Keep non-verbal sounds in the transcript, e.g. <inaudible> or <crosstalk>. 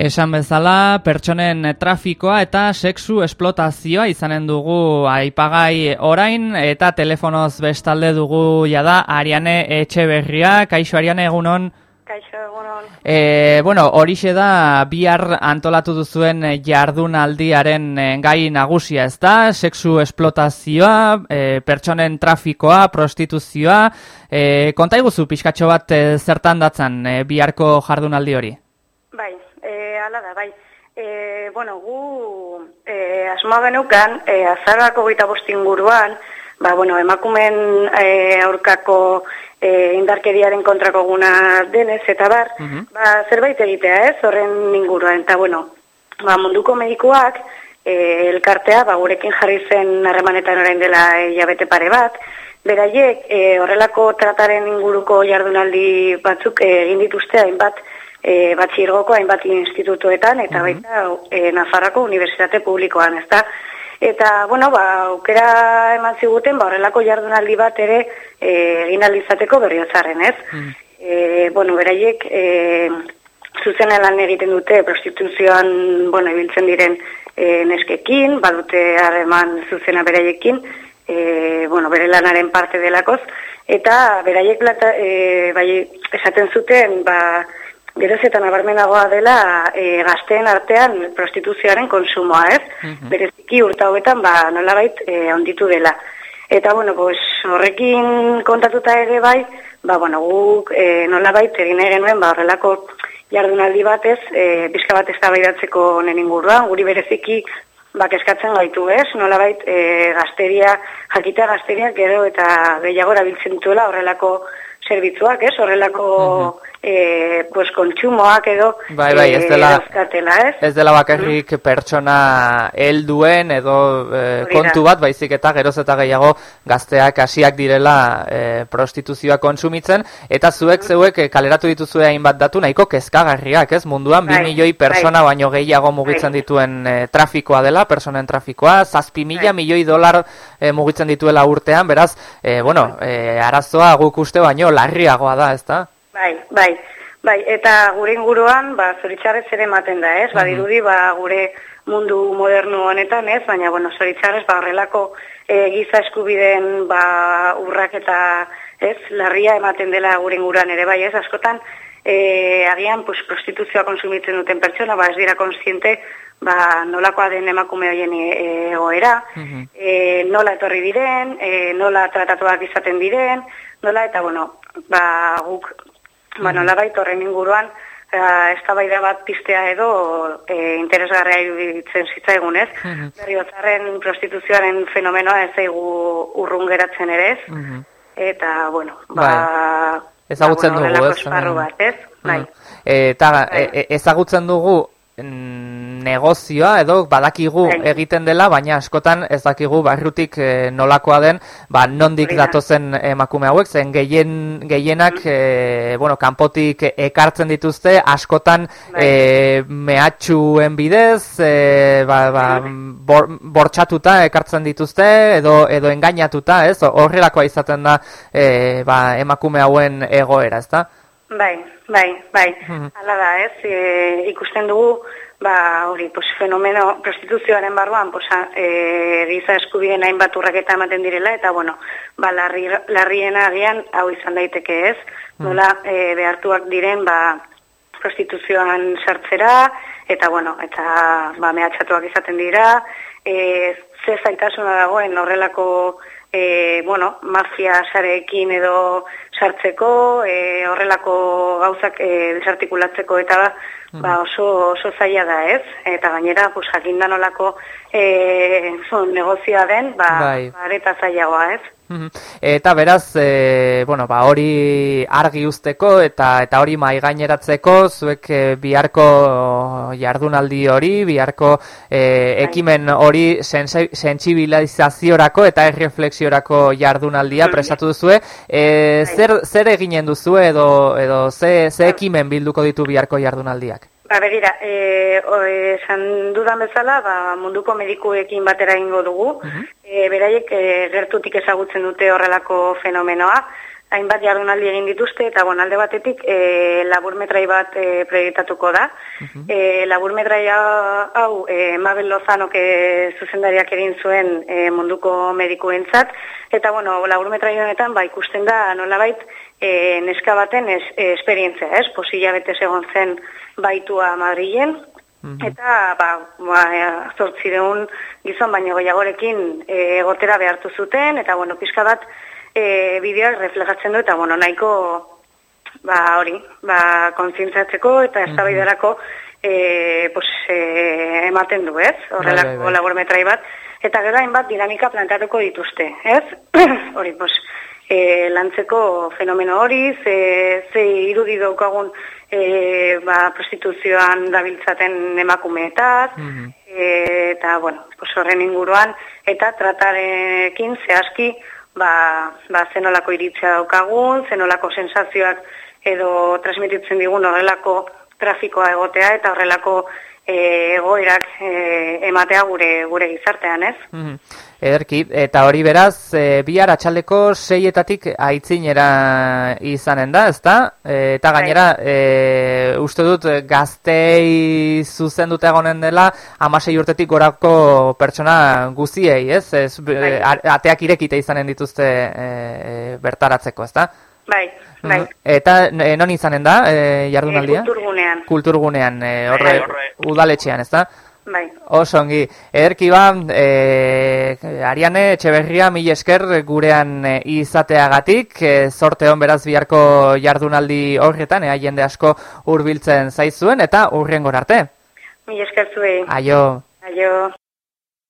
Esan bezala, pertsonen trafikoa eta sexu esplotazioa izanen dugu aipagai orain eta telefonoz bestalde dugu jada Ariane Etxeberria. Kaixo Ariane egunon? Kaixo egunon. E, bueno, horixe da bihar antolatu duzuen jardunaldiaren eh, gai nagusia ez da, sexu esplotazioa, e, pertsonen trafikoa, prostituzioa. E, konta iguzu pixkatxo bat zertan datzan e, biharko jardunaldi hori? Ala da, bai. E, bueno, gu e, asmoa genukan, e, azarako gita guruan, ba, bueno, emakumen e, aurkako e, indarkeriaren kontrako guna denez, eta bar, mhm. ba, zerbait egitea ez, horren inguruan, eta bueno, ba, munduko medikuak, e, elkartea, ba, gurekin jarri zen harremanetan orain dela e, jabete pare bat, beraiek, e, horrelako trataren inguruko jardunaldi batzuk e, egin dituzte hainbat, e, batxirgoko hainbat institutuetan eta baita e, Nafarrako Unibertsitate Publikoan, ezta? Eta, bueno, ba, aukera eman ziguten, ba, horrelako jardunaldi bat ere e, egin alizateko berriotzaren, ez? Mm. E, bueno, beraiek e, zuzen lan egiten dute prostituzioan, bueno, ibiltzen diren e, neskekin, badute harreman zuzena beraiekin, e, bueno, bere lanaren parte delakoz, eta beraiek lata, e, bai, esaten zuten, ba, geroz eta nabarmenagoa dela e, gazteen artean prostituzioaren konsumoa, ez? Mm Bereziki urta hobetan, ba, nolabait, e, onditu dela. Eta, bueno, pues, horrekin kontatuta ere bai, ba, bueno, guk e, nolabait, egin genuen, ba, horrelako jardunaldi batez, e, bizka bat ez da baidatzeko nenen guri bereziki, ba, eskatzen gaitu, ez? Nolabait, e, gazteria, jakita gazteria, gero eta gehiago erabiltzen duela horrelako zerbitzuak, ez? Horrelako e, pues, kontsumoak edo bai, bai, ez dela, ez? Ez dela bakarrik mm. pertsona helduen edo e, kontu bat, baizik eta geroz eta gehiago gazteak hasiak direla e, prostituzioa kontsumitzen, eta zuek zeuek e, kaleratu dituzue hainbat datu nahiko kezkagarriak, ez? Munduan, bai, bi milioi persona bai. baino gehiago mugitzen bai. dituen e, trafikoa dela, personen trafikoa, zazpi mila bai. milioi dolar e, mugitzen dituela urtean, beraz, e, bueno, e, arazoa guk uste baino larriagoa da, ez da? Bai, bai, bai, eta gure inguruan, ba, zoritxarrez ere ematen da, ez? Mm Badirudi, ba, gure mundu modernu honetan, ez? Baina, bueno, zoritxarrez, ba, horrelako e, giza eskubideen, ba, urrak eta, ez? Larria ematen dela gure inguruan ere, bai, ez? Askotan, e, agian, pues, prostituzioa konsumitzen duten pertsona, ba, ez dira konsiente, ba, nolakoa den emakume horien e, egoera, e, nola etorri diren, e, nola tratatuak izaten diren, nola, eta, bueno, ba, guk Bueno, labait horren inguruan, eh, eztabaida bat pistea edo e, interesgarria iruditzen zitzaigun, ez? Uh prostituzioaren fenomenoa ez zaigu urrun geratzen ere, ez? Eta, bueno, ba... Bai. Ezagutzen ba, dugu, ez? Bat, ez? Bai. Eta, bai. e, ezagutzen dugu negozioa edo badakigu bai. egiten dela, baina askotan ez dakigu barrutik e, nolakoa den, ba nondik datozen emakume hauek, zen gehien, gehienak e, bueno, kanpotik ekartzen dituzte, askotan e, mehatxuen bidez, e, ba, ba, bortxatuta ekartzen dituzte, edo, edo engainatuta, ez? Horrelakoa izaten da e, ba, emakume hauen egoera, ez da? Bai, bai, bai. Hala da, ez? E, ikusten dugu, ba, hori, pues, fenomeno prostituzioaren barruan, pues, e, giza eskubien hainbat urraketa ematen direla, eta, bueno, ba, larri, larrien agian, hau izan daiteke ez, nola e, behartuak diren, ba, prostituzioan sartzera, eta, bueno, eta, ba, mehatxatuak izaten dira, e, ze zaitasuna dagoen horrelako, e, bueno, mafia sareekin edo sartzeko, e, horrelako gauzak e, desartikulatzeko eta ba, mm. Ba oso, oso zaila da ez, eta gainera pues, jakindan olako e, <laughs> negozioa den, ba, bai. ba areta zailagoa ez. Eta beraz, e, bueno, ba, hori argi usteko eta eta hori mai gaineratzeko zuek e, biharko jardunaldi hori, biharko e, ekimen hori sentsibilizaziorako eta erreflexiorako jardunaldia prestatu duzue. E, zer, zer eginen duzu edo, edo ze, ze ekimen bilduko ditu biharko jardunaldiak? Ba, begira, e, esan dudan bezala, ba, munduko medikuekin batera ingo dugu. Uh beraiek e, gertutik ezagutzen dute horrelako fenomenoa. Hainbat jardunaldi egin dituzte, eta bon, alde batetik e, laburmetrai bat e, proiektatuko da. Uh e, laburmetrai hau e, Mabel Lozanok e, zuzendariak egin zuen e, munduko medikuentzat, eta bueno, laburmetrai honetan ba, ikusten da nolabait e, neska baten es, esperientzia, ez? Posila bete egon zen baitua Madrilen, Eta, ba, ba zortzi deun gizon baino goiagorekin e, egotera behartu zuten, eta, bueno, pixka bat, e, bideoak reflejatzen du eta bueno, nahiko ba hori, ba kontzientzatzeko eta mhm. eztabaidarako eh pues e, ematen du, ez? Horrelako bai, bai, bai. bat eta gero hainbat dinamika planteatuko dituzte, ez? <clears throat> hori, pues e, lantzeko fenomeno hori, ze, ze irudi daukagun e, ba, prostituzioan dabiltzaten emakumeetaz, mm eta, bueno, pues horren inguruan, eta tratarekin zehazki, ba, ba zenolako iritzea daukagun, zenolako sensazioak edo transmititzen digun horrelako trafikoa egotea eta horrelako egoerak e, ematea gure gure gizartean, ez? Mm Ederki, eta hori beraz, e, bihar atxaldeko seietatik aitzinera izanen da, ezta? E, eta bai. gainera, e, uste dut gaztei zuzen dute egonen dela, amasei urtetik gorako pertsona guziei, ez? ez bai. ateak irekite izanen dituzte e, bertaratzeko, ezta? Bai, bai. Eta e, non izanen da, e, jardunaldia? kulturgunean. Kulturgunean, e, horre, bai, udaletxean, ezta? Bai. Oso ongi. Ederki ba, e, Ariane, Etxeberria, mil esker gurean e, izateagatik, e, zorte hon beraz biharko jardunaldi horretan, ea jende asko hurbiltzen zaizuen, eta urren arte. Mil esker zuei. Aio. Aio.